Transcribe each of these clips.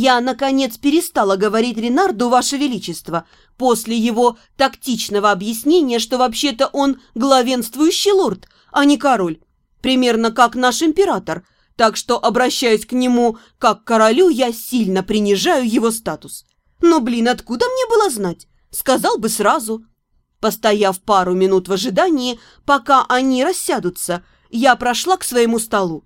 Я, наконец, перестала говорить Ренарду «Ваше Величество» после его тактичного объяснения, что вообще-то он главенствующий лорд, а не король, примерно как наш император, так что, обращаясь к нему как к королю, я сильно принижаю его статус. Но, блин, откуда мне было знать? Сказал бы сразу. Постояв пару минут в ожидании, пока они рассядутся, я прошла к своему столу.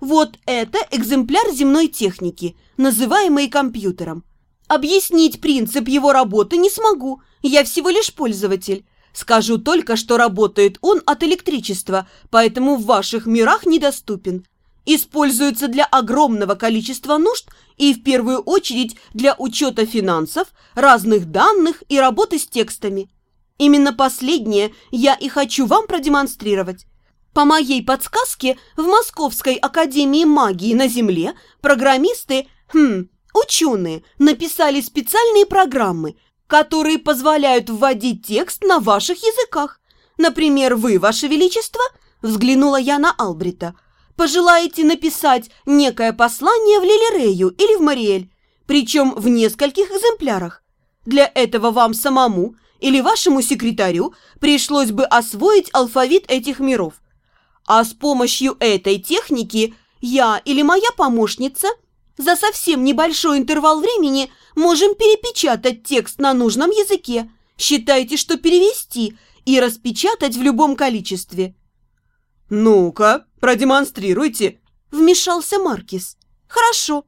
Вот это экземпляр земной техники, называемый компьютером. Объяснить принцип его работы не смогу, я всего лишь пользователь. Скажу только, что работает он от электричества, поэтому в ваших мирах недоступен. Используется для огромного количества нужд и в первую очередь для учета финансов, разных данных и работы с текстами. Именно последнее я и хочу вам продемонстрировать. По моей подсказке, в Московской академии магии на Земле программисты, хм, ученые, написали специальные программы, которые позволяют вводить текст на ваших языках. Например, вы, ваше величество, взглянула я на Албрита, пожелаете написать некое послание в Лилирею или в Мариэль, причем в нескольких экземплярах. Для этого вам самому или вашему секретарю пришлось бы освоить алфавит этих миров. А с помощью этой техники я или моя помощница за совсем небольшой интервал времени можем перепечатать текст на нужном языке. Считайте, что перевести и распечатать в любом количестве. «Ну-ка, продемонстрируйте», – вмешался Маркис. «Хорошо».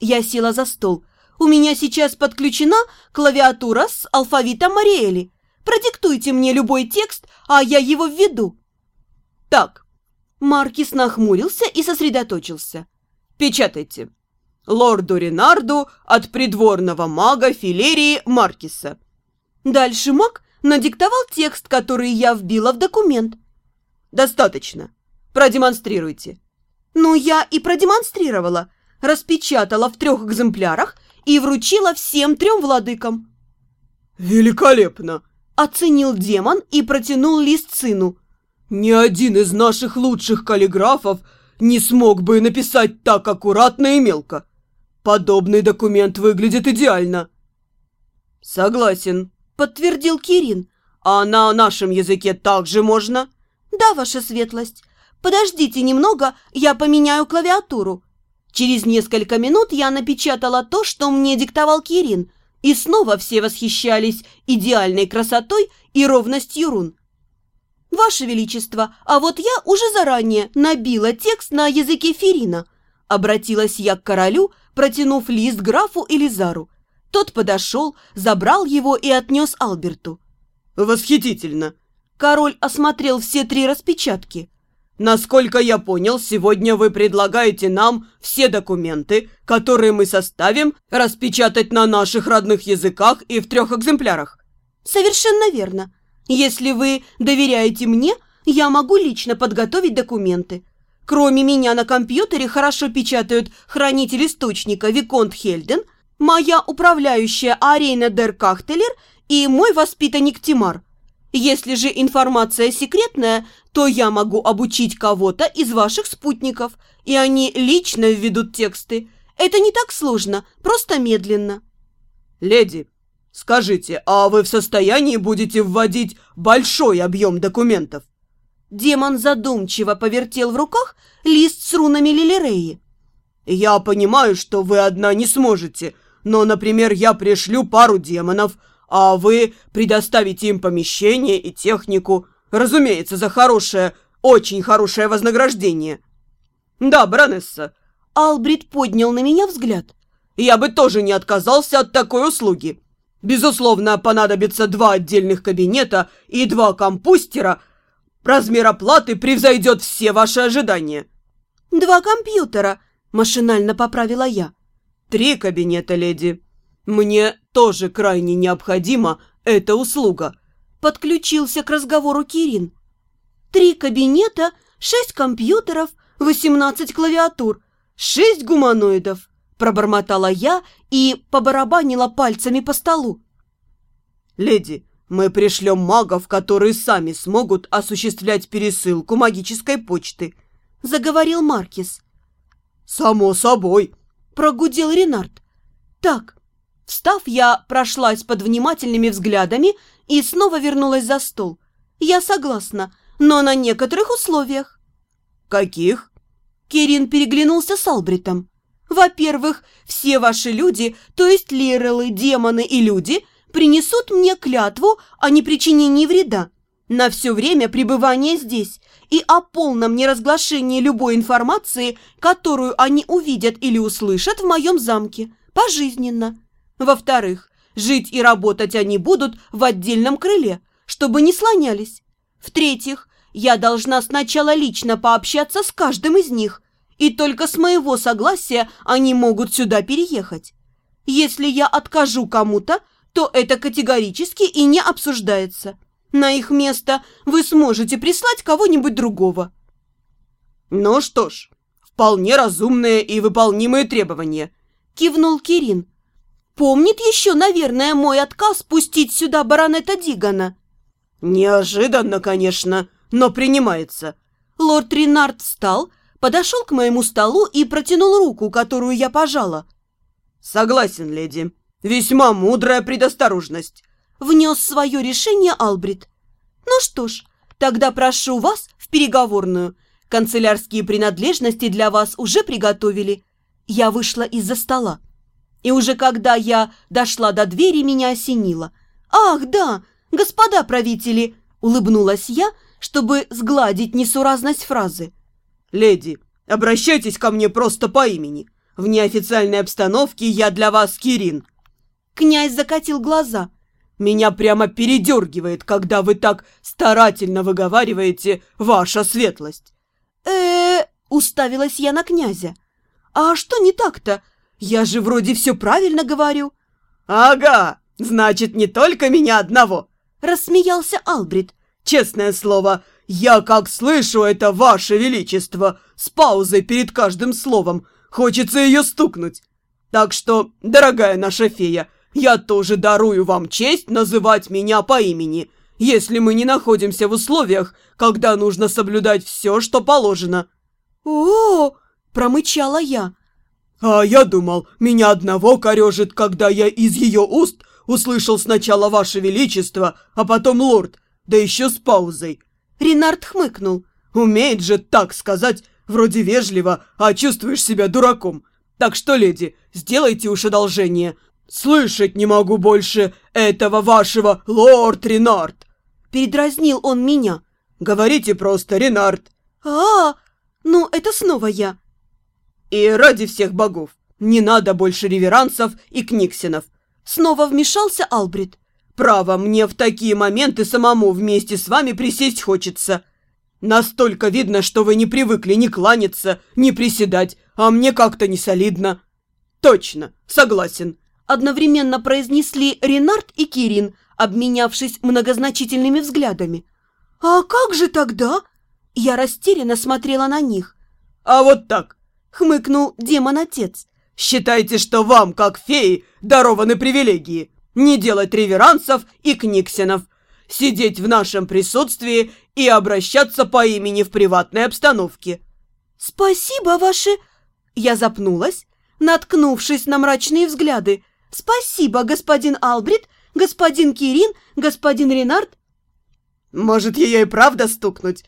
Я села за стол. У меня сейчас подключена клавиатура с алфавитом Мариэли. Продиктуйте мне любой текст, а я его введу. Так, Маркис нахмурился и сосредоточился. «Печатайте. Лорду Ренарду от придворного мага Филерии Маркиса». Дальше маг надиктовал текст, который я вбила в документ. «Достаточно. Продемонстрируйте». «Ну, я и продемонстрировала. Распечатала в трех экземплярах и вручила всем трем владыкам». «Великолепно!» – оценил демон и протянул лист сыну. Ни один из наших лучших каллиграфов не смог бы написать так аккуратно и мелко. Подобный документ выглядит идеально. Согласен, подтвердил Кирин. А на нашем языке также можно? Да, ваша светлость. Подождите немного, я поменяю клавиатуру. Через несколько минут я напечатала то, что мне диктовал Кирин, и снова все восхищались идеальной красотой и ровностью рун. «Ваше Величество, а вот я уже заранее набила текст на языке Ферина», обратилась я к королю, протянув лист графу Элизару. Тот подошел, забрал его и отнес Алберту. «Восхитительно!» Король осмотрел все три распечатки. «Насколько я понял, сегодня вы предлагаете нам все документы, которые мы составим, распечатать на наших родных языках и в трех экземплярах». «Совершенно верно. Если вы доверяете мне, я могу лично подготовить документы. Кроме меня на компьютере хорошо печатают хранитель источника Виконт Хельден, моя управляющая Арейна Дер Кахтелер и мой воспитанник Тимар. Если же информация секретная, то я могу обучить кого-то из ваших спутников, и они лично введут тексты. Это не так сложно, просто медленно. Леди, Скажите, а вы в состоянии будете вводить большой объем документов? Демон задумчиво повертел в руках лист с рунами Лилиреи. Я понимаю, что вы одна не сможете, но, например, я пришлю пару демонов, а вы предоставите им помещение и технику, разумеется, за хорошее, очень хорошее вознаграждение. Да, баронесса. Албрит поднял на меня взгляд. Я бы тоже не отказался от такой услуги. Безусловно, понадобится два отдельных кабинета и два компустера. Размер оплаты превзойдет все ваши ожидания. Два компьютера, машинально поправила я. Три кабинета, леди. Мне тоже крайне необходима эта услуга. Подключился к разговору Кирин. Три кабинета, шесть компьютеров, восемнадцать клавиатур, шесть гуманоидов пробормотала я и побарабанила пальцами по столу. «Леди, мы пришлем магов, которые сами смогут осуществлять пересылку магической почты», — заговорил Маркис. «Само собой», — прогудел Ренард. Так, встав, я прошлась под внимательными взглядами и снова вернулась за стол. Я согласна, но на некоторых условиях. Каких? Кирин переглянулся с Албритом. Во-первых, все ваши люди, то есть лирелы, демоны и люди, принесут мне клятву о непричинении вреда на все время пребывания здесь и о полном неразглашении любой информации, которую они увидят или услышат в моем замке, пожизненно. Во-вторых, жить и работать они будут в отдельном крыле, чтобы не слонялись. В-третьих, я должна сначала лично пообщаться с каждым из них, и только с моего согласия они могут сюда переехать. Если я откажу кому-то, то это категорически и не обсуждается. На их место вы сможете прислать кого-нибудь другого. Ну что ж, вполне разумные и выполнимые требования, кивнул Кирин. Помнит еще, наверное, мой отказ пустить сюда баронета Дигана. Неожиданно, конечно, но принимается. Лорд Ренард встал, подошел к моему столу и протянул руку, которую я пожала. Согласен, леди. Весьма мудрая предосторожность внес свое решение Албрит. «Ну что ж, тогда прошу вас в переговорную. Канцелярские принадлежности для вас уже приготовили». Я вышла из-за стола. И уже когда я дошла до двери, меня осенило. «Ах, да, господа правители!» – улыбнулась я, чтобы сгладить несуразность фразы. «Леди, обращайтесь ко мне просто по имени. В неофициальной обстановке я для вас Кирин». Князь закатил глаза – меня прямо передергивает, когда вы так старательно выговариваете «ваша светлость». э уставилась я на князя. «А что не так-то? Я же вроде все правильно говорю». «Ага, значит, не только меня одного», — рассмеялся Албрит. «Честное слово, я как слышу это «Ваше Величество» с паузой перед каждым словом, хочется ее стукнуть. Так что, дорогая наша фея, — я тоже дарую вам честь называть меня по имени, если мы не находимся в условиях, когда нужно соблюдать все, что положено». «О-о-о!» – промычала я. «А я думал, меня одного корежит, когда я из ее уст услышал сначала Ваше Величество, а потом Лорд, да еще с паузой». Ренард хмыкнул. «Умеет же так сказать, вроде вежливо, а чувствуешь себя дураком. Так что, леди, сделайте уж одолжение, «Слышать не могу больше этого вашего, лорд Ренард!» Передразнил он меня. «Говорите просто, Ренард!» а, -а, -а ну это снова я!» «И ради всех богов, не надо больше реверансов и книксенов!» Снова вмешался Албрит. «Право, мне в такие моменты самому вместе с вами присесть хочется. Настолько видно, что вы не привыкли ни кланяться, ни приседать, а мне как-то не солидно». «Точно, согласен одновременно произнесли Ренард и Кирин, обменявшись многозначительными взглядами. «А как же тогда?» Я растерянно смотрела на них. «А вот так!» — хмыкнул демон-отец. «Считайте, что вам, как феи, дарованы привилегии. Не делать реверансов и книксенов, сидеть в нашем присутствии и обращаться по имени в приватной обстановке». «Спасибо, ваши...» Я запнулась, наткнувшись на мрачные взгляды, «Спасибо, господин Албрит, господин Кирин, господин Ренард». «Может, ее и правда стукнуть?»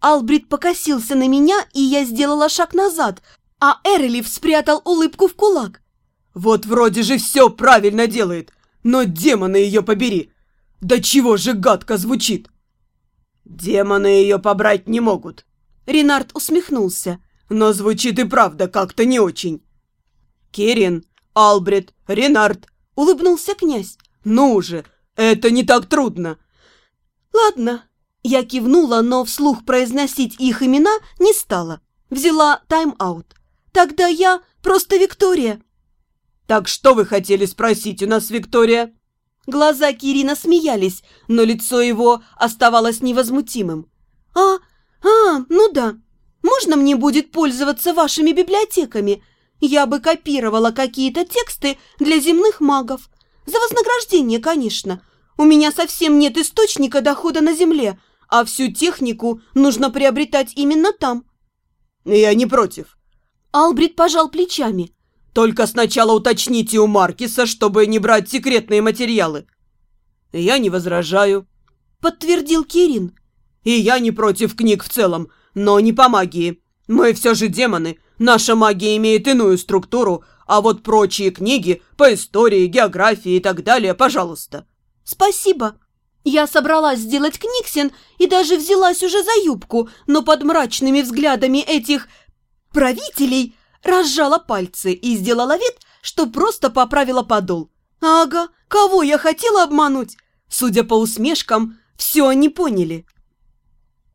Албрит покосился на меня, и я сделала шаг назад, а Эрелив спрятал улыбку в кулак. «Вот вроде же все правильно делает, но демоны ее побери! Да чего же гадко звучит!» «Демоны ее побрать не могут!» Ренард усмехнулся. «Но звучит и правда как-то не очень!» «Кирин, Албрет, Ренард!» — улыбнулся князь. «Ну же, это не так трудно!» «Ладно». Я кивнула, но вслух произносить их имена не стала. Взяла тайм-аут. «Тогда я просто Виктория». «Так что вы хотели спросить у нас, Виктория?» Глаза Кирина смеялись, но лицо его оставалось невозмутимым. «А, а, ну да. Можно мне будет пользоваться вашими библиотеками?» Я бы копировала какие-то тексты для земных магов. За вознаграждение, конечно. У меня совсем нет источника дохода на земле, а всю технику нужно приобретать именно там. Я не против. Албрит пожал плечами. Только сначала уточните у Маркиса, чтобы не брать секретные материалы». «Я не возражаю», — подтвердил Кирин. «И я не против книг в целом, но не по магии. Мы все же демоны, наша магия имеет иную структуру, а вот прочие книги по истории, географии и так далее, пожалуйста». «Спасибо», я собралась сделать книгсен и даже взялась уже за юбку, но под мрачными взглядами этих правителей разжала пальцы и сделала вид, что просто поправила подол. Ага, кого я хотела обмануть? Судя по усмешкам, все они поняли.